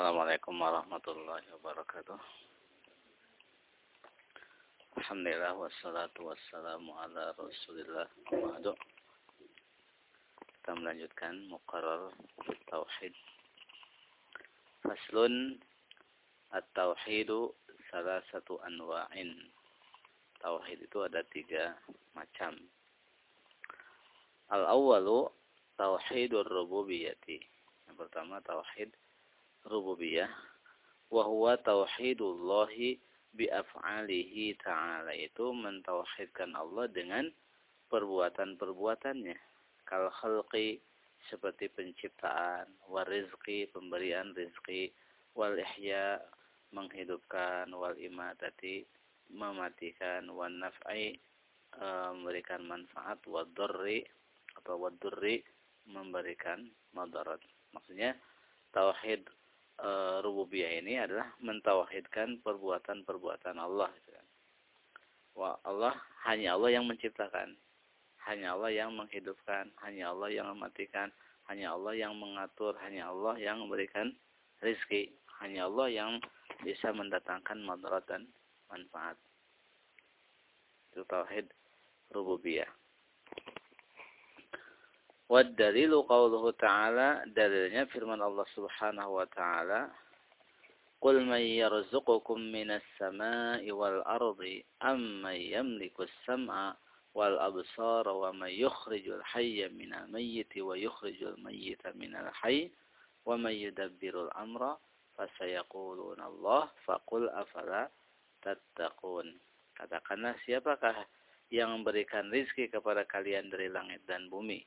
Assalamualaikum warahmatullahi wabarakatuh. Alhamdulillah wassalatu wassalamu ala Rasulillah. Wabarakatuh. Kita melanjutkan muqarrar tauhid. Faslun at-tauhidu salah satu anwa'in. Tauhid itu ada tiga macam. Al-awwalu tauhidur rububiyyati. Yang pertama tauhid rububiyah wa huwa tauhidullahi bi af'alihi ta'ala. Itu mentauhidkan Allah dengan perbuatan-perbuatannya. Kal khalqi seperti penciptaan wal rizqi pemberian rizki wal ihya menghidupkan wal imatati mematikan wan naf'i e, memberikan manfaat durri atau durri memberikan madarat. Maksudnya tauhid e, rububiyah ini adalah mentauhidkan perbuatan-perbuatan Allah gitu kan. Wah, Allah hanya Allah yang menciptakan, hanya Allah yang menghidupkan, hanya Allah yang mematikan, hanya Allah yang mengatur, hanya Allah yang memberikan rizki, hanya Allah yang bisa mendatangkan madarat dan manfaat. Itu tauhid rububiyah. Wadalilu qawluhu ta'ala dalilnya firman Allah Subhanahu wa taala Qul man yarzuqukum minas sama'i wal ardi amman yamliku as-sam'a wal absara wa man yukhrijul hayya minal mayyiti wa yukhrijul mayyita minal hayy wa man yudabbirul amra fasayaquluna Allah faqul afala tattaqun Katakanlah siapakah yang memberikan rizki kepada kalian dari langit dan bumi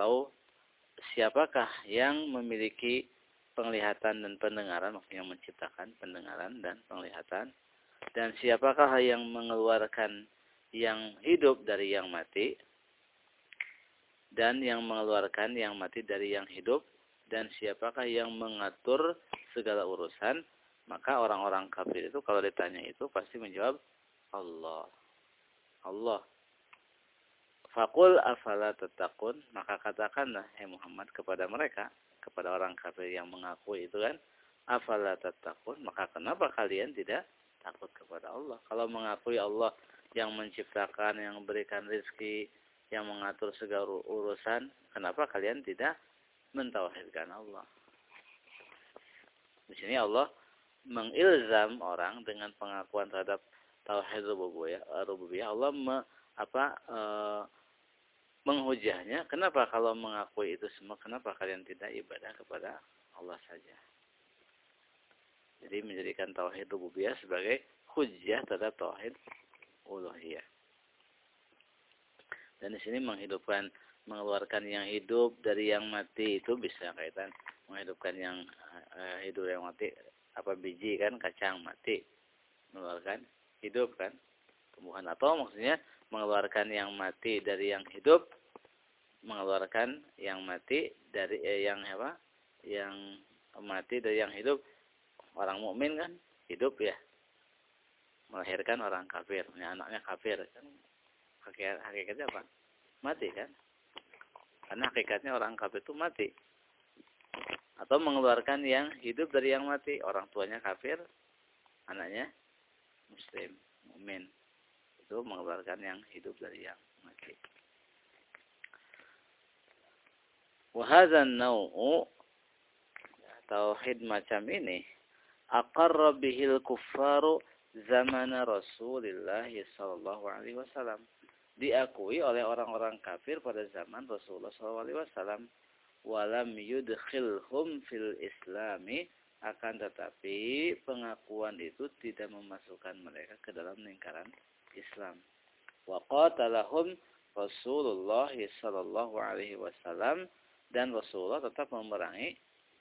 atau siapakah yang memiliki penglihatan dan pendengaran maksudnya menciptakan pendengaran dan penglihatan dan siapakah yang mengeluarkan yang hidup dari yang mati dan yang mengeluarkan yang mati dari yang hidup dan siapakah yang mengatur segala urusan maka orang-orang kafir itu kalau ditanya itu pasti menjawab Allah. Allah Fakul afala tetakun, maka katakanlah hai Muhammad kepada mereka, kepada orang kafir yang mengakui itu kan, afala tetakun, maka kenapa kalian tidak takut kepada Allah? Kalau mengakui Allah yang menciptakan, yang memberikan rezeki, yang mengatur segala urusan, kenapa kalian tidak mentauhidkan Allah? Di sini Allah mengilzam orang dengan pengakuan terhadap tauhid rububiyah. Allah me, apa e, menghujahnya, kenapa kalau mengakui itu semua, kenapa kalian tidak ibadah kepada Allah saja? Jadi menjadikan tauhid rububiyah sebagai hujah terhadap tauhid uluhiyah. Dan di sini menghidupkan, mengeluarkan yang hidup dari yang mati itu bisa kaitan menghidupkan yang uh, hidup yang mati apa biji kan kacang mati mengeluarkan hidup kan tumbuhan atau maksudnya mengeluarkan yang mati dari yang hidup, mengeluarkan yang mati dari eh, yang apa? Yang mati dari yang hidup. Orang mukmin kan hidup ya. Melahirkan orang kafir, punya anaknya kafir kan. Hakikatnya apa? Mati kan? Karena hakikatnya orang kafir itu mati. Atau mengeluarkan yang hidup dari yang mati. Orang tuanya kafir, anaknya muslim, mukmin itu mengeluarkan yang hidup dari yang mati. Wahazan nau'u tauhid macam ini aqarra bihil kuffaru zaman Rasulullah sallallahu alaihi wasallam diakui oleh orang-orang kafir pada zaman Rasulullah sallallahu alaihi wasallam walam yudkhilhum fil islami akan tetapi pengakuan itu tidak memasukkan mereka ke dalam lingkaran Islam. Wa qatalahum Rasulullah sallallahu alaihi wasallam dan Rasulullah tetap memerangi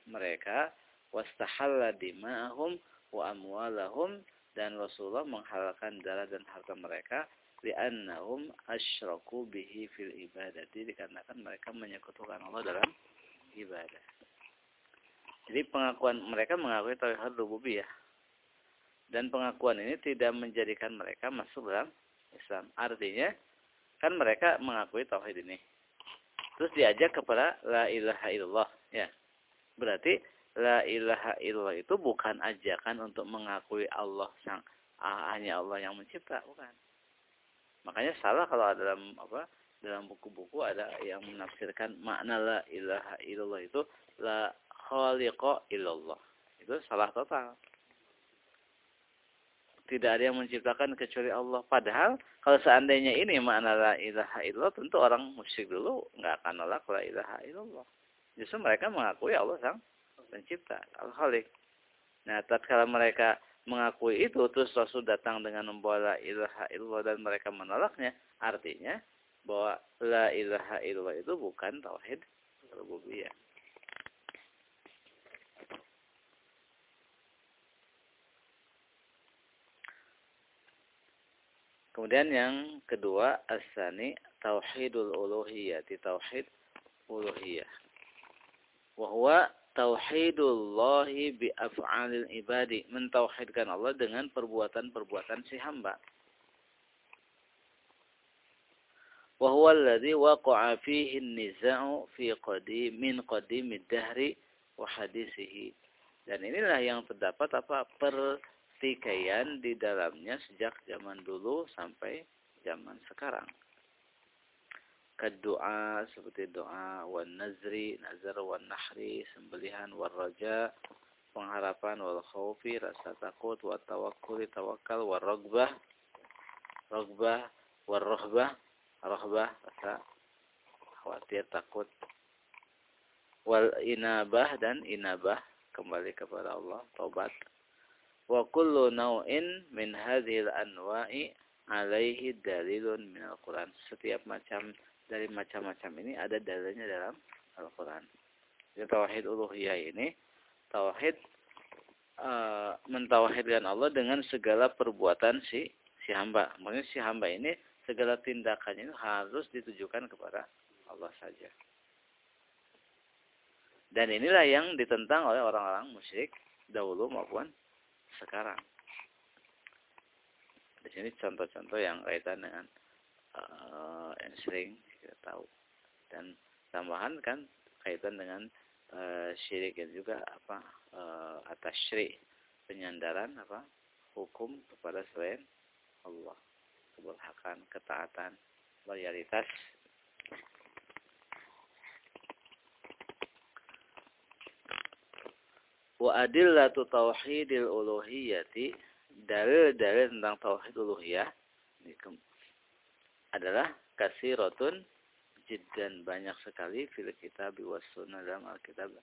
mereka wastahalla dima'ahum wa amwalahum dan Rasulullah menghalalkan darah dan harta mereka li'annahum asyraku bihi fil ibadati dikarenakan mereka menyekutukan Allah dalam ibadah. Jadi pengakuan mereka mengakui tauhid rububiyah dan pengakuan ini tidak menjadikan mereka masuk dalam Islam. Artinya kan mereka mengakui tauhid ini. Terus diajak kepada la ilaha illallah ya. Berarti la ilaha illallah itu bukan ajakan untuk mengakui Allah sang ah, hanya Allah yang mencipta, bukan. Makanya salah kalau ada dalam apa dalam buku-buku ada yang menafsirkan makna la ilaha illallah itu la khaliqa illallah. Itu salah total. Tidak ada yang menciptakan kecuali Allah. Padahal kalau seandainya ini makna la ilaha illallah tentu orang musyrik dulu nggak akan nolak la ilaha illallah. Justru mereka mengakui Allah sang pencipta, al-khaliq. Nah, tatkala mereka mengakui itu terus Rasul datang dengan membawa la ilaha illallah dan mereka menolaknya, artinya bahwa la ilaha illallah itu bukan tauhid rububiyah. Kemudian yang kedua asani tauhidul uluhiyah, tauhid uluhiyah. Wahwa tauhidullahi bi af'alil ibadi, mentauhidkan Allah dengan perbuatan-perbuatan si hamba. Wahwa alladhi waqa'a fihi nizau fi qadim min qadimid dahri wa hadisihi. Dan inilah yang terdapat apa per pertikaian di dalamnya sejak zaman dulu sampai zaman sekarang. Kedoa seperti doa wan nazri nazar wan nahri sembelihan war raja pengharapan wal khaufi rasa takut wa tawakkul tawakal war ragbah ragbah war rahbah rahbah rasa khawatir takut. Wal inabah dan inabah kembali kepada Allah tobat wa kullu naw'in min hadhil anwa'i alaihi dalilun min al-Quran. Setiap macam dari macam-macam ini ada dalilnya dalam Al-Quran. Jadi tauhid uluhiyah ini tauhid uh, mentauhidkan Allah dengan segala perbuatan si si hamba. Maksudnya si hamba ini segala tindakannya itu harus ditujukan kepada Allah saja. Dan inilah yang ditentang oleh orang-orang musyrik dahulu maupun sekarang. Di sini contoh-contoh yang kaitan dengan uh, yang sering kita tahu. Dan tambahan kan kaitan dengan uh, syirik dan juga apa uh, atas syirik penyandaran apa hukum kepada selain Allah keberhakan, ketaatan, loyalitas. Wa adillatu tauhidil uluhiyati dalil-dalil tentang tauhid uluhiyah adalah kasiratun jiddan banyak sekali fil kitab was sunnah dalam Alkitab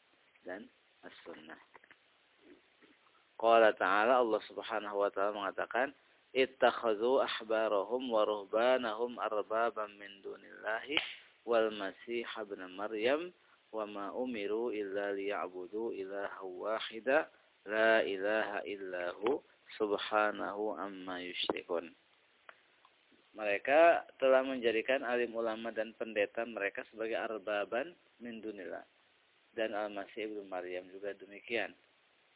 dan as-sunnah. Qala ta'ala Allah Subhanahu wa taala mengatakan ittakhadhu ahbarahum wa ruhbanahum arbaban min dunillahi wal masih ibn maryam wa ma umiru illa liya'budu ilaha wahida la ilaha illahu subhanahu amma yusyrikun mereka telah menjadikan alim ulama dan pendeta mereka sebagai arbaban min dunillah dan al-masih ibnu maryam juga demikian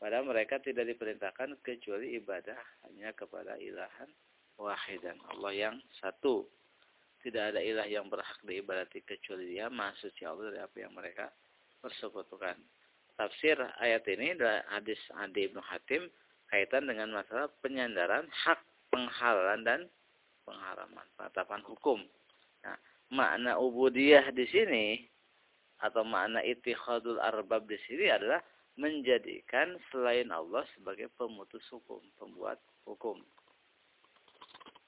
Padahal mereka tidak diperintahkan kecuali ibadah hanya kepada ilahan wahidan. Allah yang satu. Tidak ada ilah yang berhak diibadati kecuali dia. Maha suci Allah dari apa yang mereka persekutukan. Tafsir ayat ini adalah hadis Adi Ibnu Hatim kaitan dengan masalah penyandaran hak penghalalan dan pengharaman. Penetapan hukum. Nah, makna ubudiyah di sini atau makna itikhadul arbab di sini adalah menjadikan selain Allah sebagai pemutus hukum, pembuat hukum.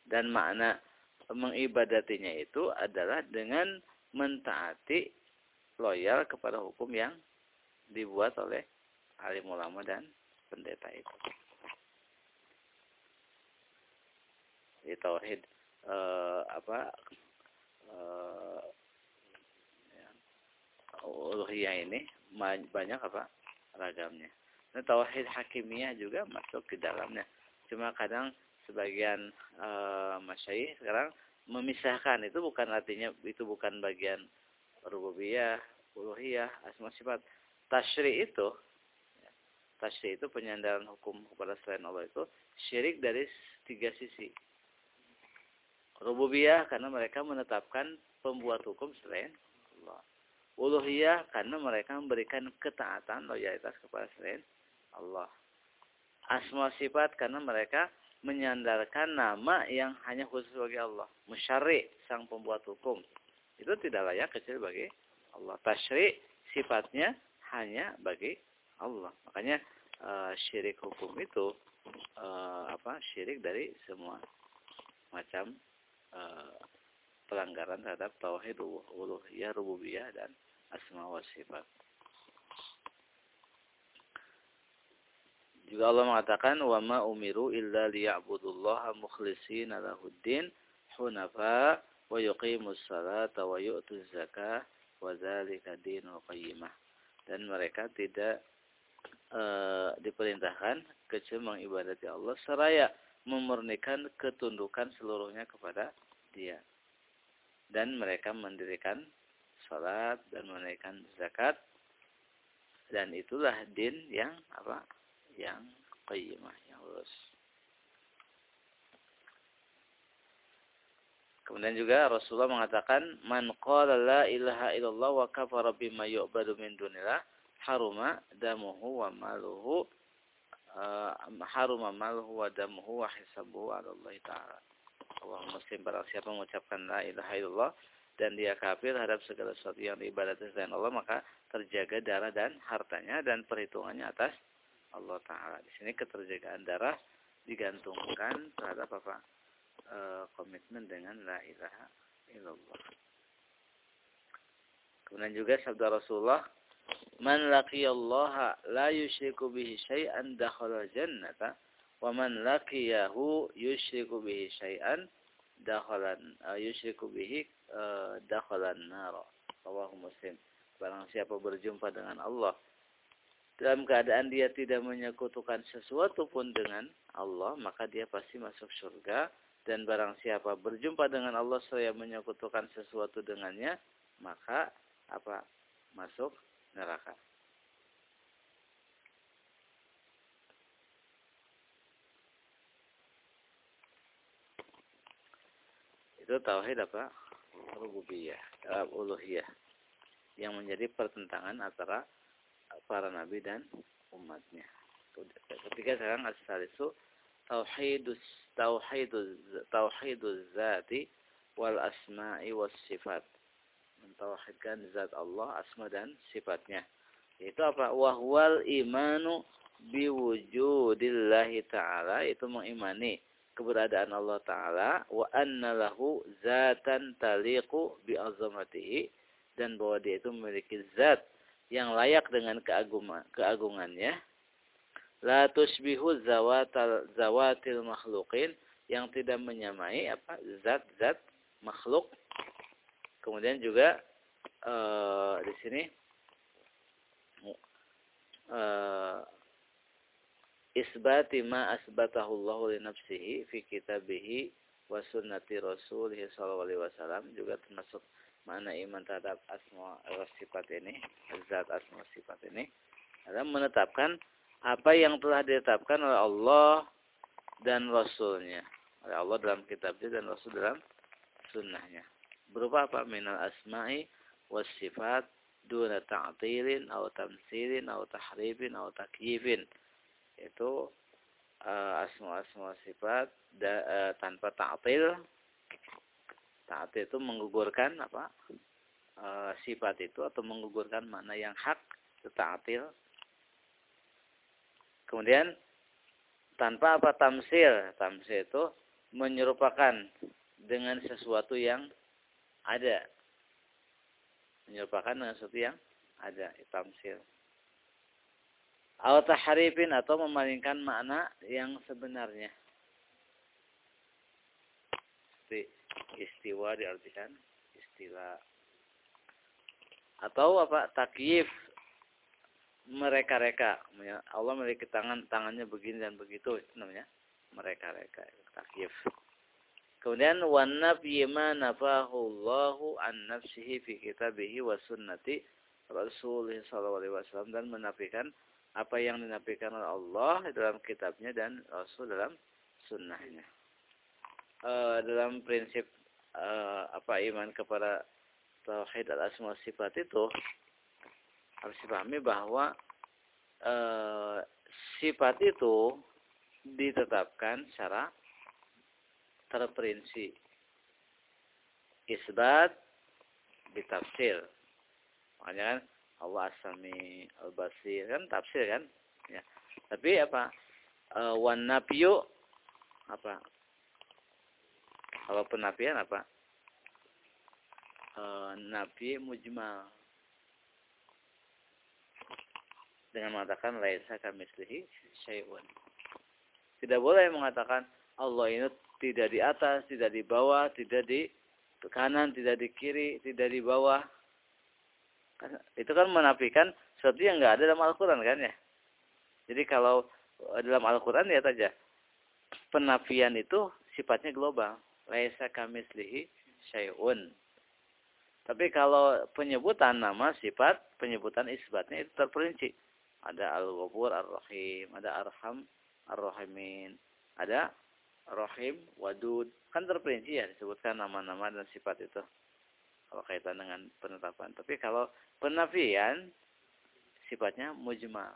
Dan makna mengibadatinya itu adalah dengan mentaati loyal kepada hukum yang dibuat oleh alim ulama dan pendeta itu. Di tauhid eh, apa eh, ya, uluhiyah ini banyak apa ragamnya. Nah, tauhid hakimiyah juga masuk ke dalamnya. Cuma kadang sebagian e, masyayikh sekarang memisahkan itu bukan artinya itu bukan bagian rububiyah, uluhiyah, asma sifat. Tasyri itu tasyri itu penyandaran hukum kepada selain Allah itu syirik dari tiga sisi. Rububiyah karena mereka menetapkan pembuat hukum selain Allah. uluhiyah karena mereka memberikan ketaatan loyalitas kepada selain Allah. Asma sifat karena mereka menyandarkan nama yang hanya khusus bagi Allah. Musyari sang pembuat hukum. Itu tidak layak kecil bagi Allah. Tasyri sifatnya hanya bagi Allah. Makanya uh, syirik hukum itu uh, apa? Syirik dari semua macam uh, pelanggaran terhadap tauhid uluhiyah, rububiyah dan asma wa sifat. Juga Allah mengatakan wa ma umiru illa liya'budullaha mukhlishina lahuddin hunafa wa yuqimus salata wa yu'tuz zakah wa dzalika dinul qayyimah. Dan mereka tidak e, diperintahkan kecuali mengibadati Allah seraya memurnikan ketundukan seluruhnya kepada Dia. Dan mereka mendirikan salat dan menunaikan zakat. Dan itulah din yang apa yang qayyimah yang lurus. Kemudian juga Rasulullah mengatakan man qala la ilaha illallah wa kafara bima yu'badu min dunillah haruma damuhu wa maluhu uh, haruma maluhu wa damuhu wa hisabuhu ala Allah taala. Allah muslim barang siapa mengucapkan la ilaha illallah dan dia kafir terhadap segala sesuatu yang diibadati selain Allah maka terjaga darah dan hartanya dan perhitungannya atas Allah taala. Di sini keterjagaan darah digantungkan terhadap apa? E, komitmen dengan la ilaha illallah. Kemudian juga sabda Rasulullah, "Man laqiyallaha la yusyriku bihi syai'an dakhala jannata." wa man laqiyahu yusyriku bihi syai'an dakhalan uh, yusyriku bihi uh, dakhalan nar rawahu muslim barang siapa berjumpa dengan Allah dalam keadaan dia tidak menyekutukan sesuatu pun dengan Allah maka dia pasti masuk surga. Dan barang siapa berjumpa dengan Allah saya menyekutukan sesuatu dengannya maka apa? Masuk neraka. Itu tauhid apa? Rububiyah uh, uluhiyah. Yang menjadi pertentangan antara para nabi dan umatnya. Ketiga sekarang asal itu tauhidus tauhidus tauhidus zati wal asma'i was sifat. Mentauhidkan zat Allah asma dan sifatnya. Itu apa? Wahwal imanu biwujudillahi ta'ala. Itu mengimani keberadaan Allah Ta'ala. Wa anna lahu zatan taliqu bi azamatihi dan bahwa dia itu memiliki zat yang layak dengan keagungan, keagungannya. La tusbihu zawatal zawatil makhluqin. Yang tidak menyamai apa? Zat-zat makhluk. Kemudian juga uh, di sini uh, isbati ma asbatahu Allah li nafsihi fi kitabihi wa sunnati rasulih sallallahu alaihi wasallam juga termasuk mana iman terhadap asma wa sifat ini? Zat asma sifat ini. Adalah menetapkan apa yang telah ditetapkan oleh Allah dan Rasulnya. Oleh Allah dalam kitabnya dan Rasul dalam sunnahnya. Berupa apa? Minal asma'i was sifat duna ta'tilin atau tamsilin atau tahrifin atau takyifin itu uh, asma-asma sifat da, uh, tanpa ta'til ta'til itu menggugurkan apa uh, sifat itu atau menggugurkan mana yang hak itu ta'til kemudian tanpa apa tamsil. Tamsil itu menyerupakan dengan sesuatu yang ada. Menyerupakan dengan sesuatu yang ada tamsil. Atau tahrifin atau memalingkan makna yang sebenarnya. Istiwa diartikan istilah atau apa? Takyif. Mereka-reka. Allah memiliki tangan tangannya begini dan begitu itu namanya. Mereka-reka. Takyif. Kemudian wan nafyi ma nafahu Allahu an nafsihi fi kitabihi wa sunnati Rasulullah sallallahu alaihi wasallam. Dan menafikan apa yang dinafikan oleh Allah dalam kitabnya dan Rasul dalam sunnahnya. E, dalam prinsip e, apa iman kepada tauhid al-asma sifat itu harus dipahami bahwa e, sifat itu ditetapkan secara terperinci. Isbat ditafsir. Makanya kan Allah asami al-basir kan tafsir kan? Ya. Tapi apa? E, wan apa? Kalau penafian apa? E, nabi mujmal dengan mengatakan laisa kamislihi syai'un. Tidak boleh mengatakan Allah ini tidak di atas, tidak di bawah, tidak di kanan, tidak di kiri, tidak di bawah. Itu kan menafikan sesuatu yang enggak ada dalam Al-Quran kan ya. Jadi kalau dalam Al-Quran ya saja penafian itu sifatnya global. Laisa kamislihi syai'un. Tapi kalau penyebutan nama sifat, penyebutan isbatnya itu terperinci ada Al-Ghafur Ar-Rahim, ada Arham Ar-Rahimin, ada Rahim, Wadud. Kan terperinci ya disebutkan nama-nama dan sifat itu. Kalau kaitan dengan penetapan. Tapi kalau penafian sifatnya mujmal.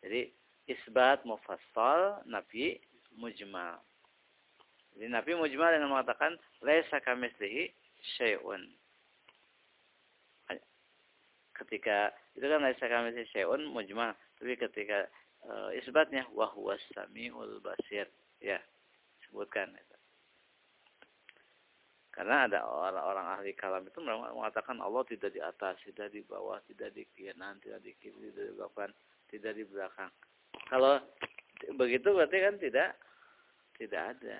Jadi isbat mufassal, nafi mujmal. Jadi nafi mujmal dengan mengatakan laisa kamitslihi syai'un ketika itu kan laisa kami syai'un mujmal tapi ketika uh, isbatnya wa huwas samiul basir ya sebutkan itu. Karena ada orang-orang ahli kalam itu mengatakan Allah tidak di atas, tidak di bawah, tidak di kanan, tidak di kiri, tidak di depan, tidak di belakang. Kalau begitu berarti kan tidak tidak ada.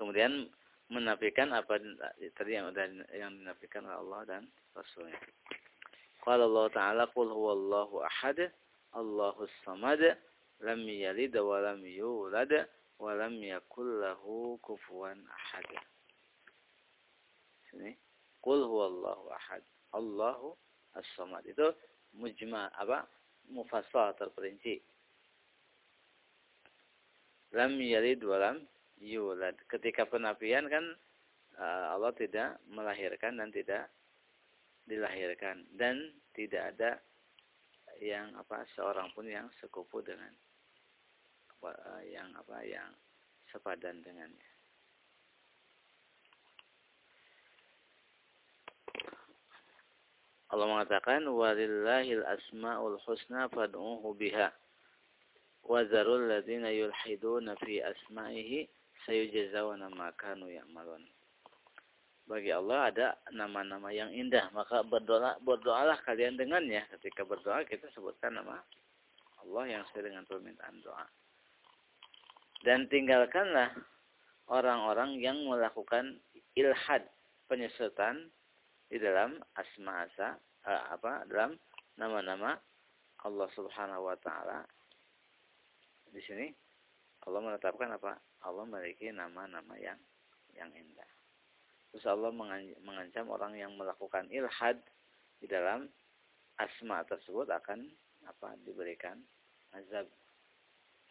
Kemudian menafikan apa tadi yang yang dinafikan oleh Allah dan Rasulnya. Qala Allah Ta'ala Qul huwallahu ahad Allahus samad lam yalid wa lam yulad wa lam yakul lahu kufuwan ahad. Sini. Qul huwallahu ahad Allahu as-samad. Itu mujma apa? Mufassal terperinci. Lam yalid wa lam yulad. Ketika penafian kan eh, Allah tidak melahirkan dan tidak dilahirkan dan tidak ada yang apa seorang pun yang sekufu dengan eh, yang apa yang sepadan dengannya. Allah mengatakan walillahil asmaul husna fad'uhu biha wa zarul ladzina yulhiduna fi asma'ihi sayujazawna ma kanu ya'malun. Bagi Allah ada nama-nama yang indah, maka berdoa berdoalah kalian dengannya. Ketika berdoa kita sebutkan nama Allah yang sesuai dengan permintaan doa. Dan tinggalkanlah orang-orang yang melakukan ilhad, penyesatan di dalam asma asa eh, apa dalam nama-nama Allah Subhanahu wa taala. Di sini Allah menetapkan apa? Allah memiliki nama-nama yang yang indah. Terus Allah mengancam orang yang melakukan ilhad di dalam asma tersebut akan apa diberikan azab.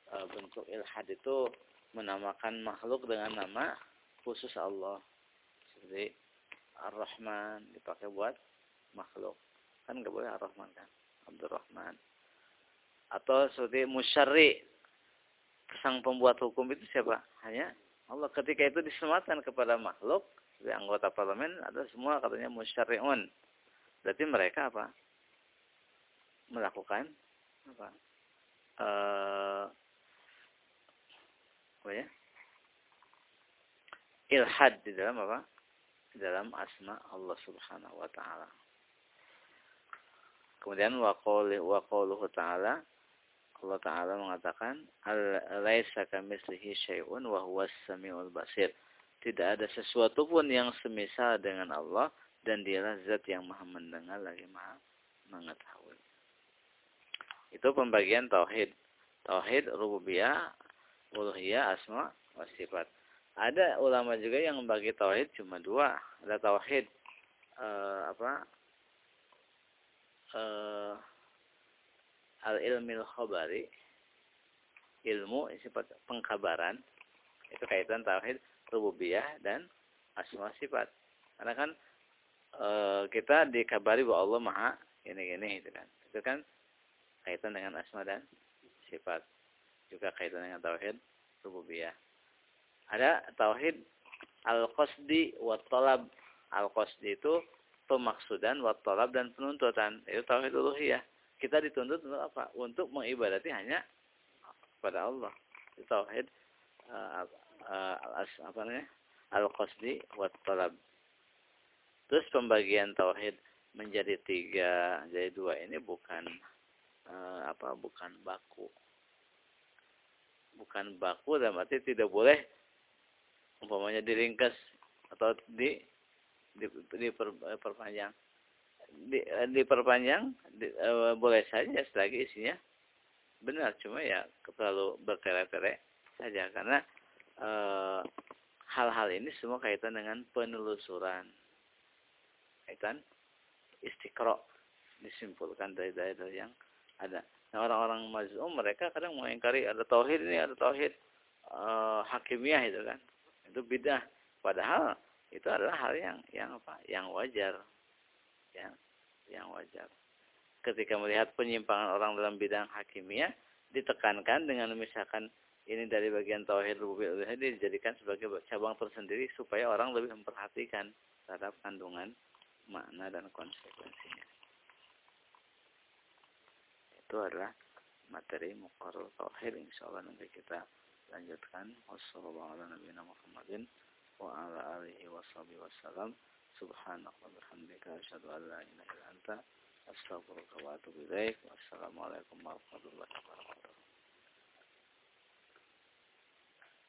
E, bentuk ilhad itu menamakan makhluk dengan nama khusus Allah. Seperti Ar-Rahman dipakai buat makhluk. Kan nggak boleh Ar-Rahman kan? Abdurrahman. Atau seperti musyari sang pembuat hukum itu siapa? Hanya Allah. Ketika itu disematkan kepada makhluk, sebagai anggota parlemen, ada semua katanya musyari'un. Berarti mereka apa? Melakukan apa? Uh, apa ya? Ilhad di dalam apa? Di dalam asma Allah Subhanahu wa taala. Kemudian wa qawluhu ta'ala Allah Ta'ala mengatakan Laisa kamislihi syai'un wa huwas sami'ul basir. Tidak ada sesuatu pun yang semisal dengan Allah Dan dialah zat yang maha mendengar lagi maha mengetahui. Itu pembagian Tauhid. Tauhid rububiyah Uluhiyah asma wa sifat. Ada ulama juga yang membagi Tauhid cuma dua. Ada Tauhid uh, apa uh, al-ilmil khabari ilmu sifat pengkabaran itu kaitan tauhid rububiyah dan asma sifat. Karena kan e, kita dikabari bahwa Allah maha ini ini itu kan. Itu kan kaitan dengan asma dan sifat. Juga kaitan dengan tauhid rububiyah. Ada tauhid al-qasdi wa talab. Al-qasdi itu pemaksudan wa talab dan penuntutan. Itu tauhid uluhiyah kita dituntut untuk apa? Untuk mengibadati hanya kepada Allah. Tauhid uh, uh, apa namanya? Al-qasdi wa talab. Terus pembagian tauhid menjadi tiga jadi dua ini bukan uh, apa bukan baku. Bukan baku dan berarti tidak boleh umpamanya diringkas atau di di, di perpanjang di, diperpanjang di, uh, boleh saja selagi isinya benar. Cuma ya terlalu bertele-tele saja. Karena hal hal-hal ini semua kaitan dengan penelusuran. Kaitan istiqro disimpulkan dari dari yang ada. Nah orang-orang mazum mereka kadang mengingkari ada tauhid ini ada tauhid uh, hakimiyah itu kan. Itu bidah. Padahal itu adalah hal yang yang apa? Yang wajar yang yang wajar ketika melihat penyimpangan orang dalam bidang hakimiyah ditekankan dengan misalkan ini dari bagian tauhid rububiyah dijadikan sebagai cabang tersendiri supaya orang lebih memperhatikan terhadap kandungan makna dan konsekuensinya. Itu adalah materi muqarrar tauhid. Insyaallah nanti kita lanjutkan. Wassalamualaikum warahmatullahi wa ala alihi wasallam subhanaka wa bihamdika asyhadu an wassalamualaikum warahmatullahi wabarakatuh